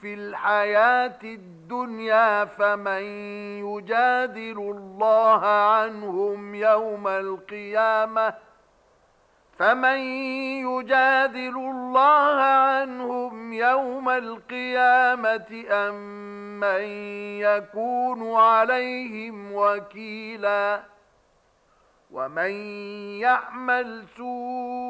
في الحياة الدنيا فمن يجادل الله عنهم يوم القيامة فمن يجادل الله عنهم يوم القيامة أم من يكون عليهم وكيلا ومن يعمل سوءا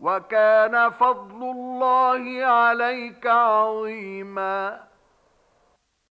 وَكَانَ فَضْلُ اللَّهِ عَلَيْكَ عَظِيمًا.